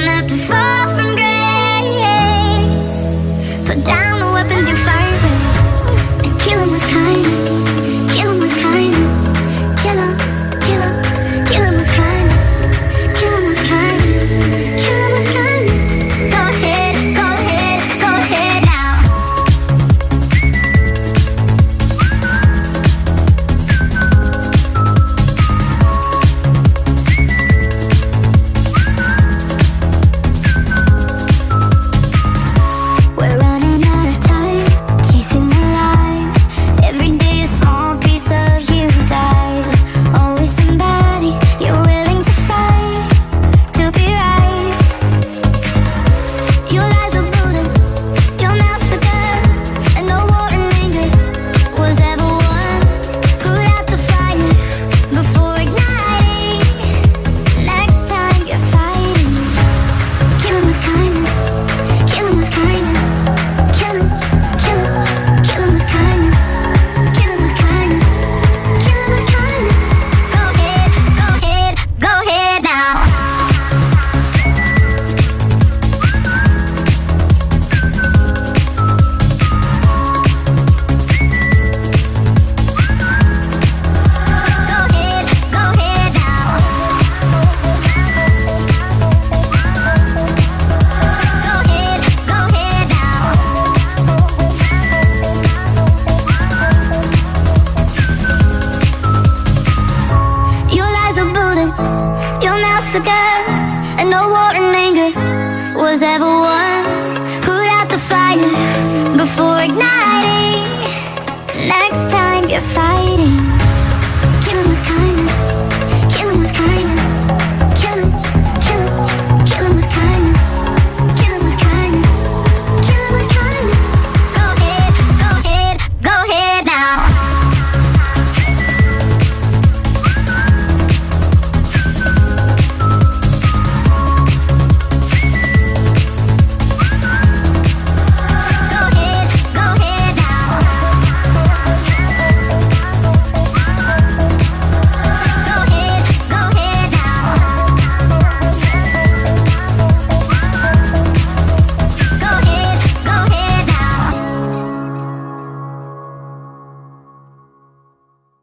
don't have to fight. Again. And no war and anger was ever won